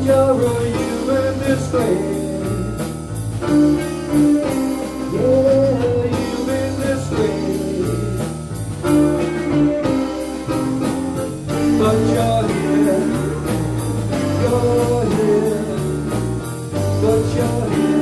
picture of you in display. But you're here, but you're here.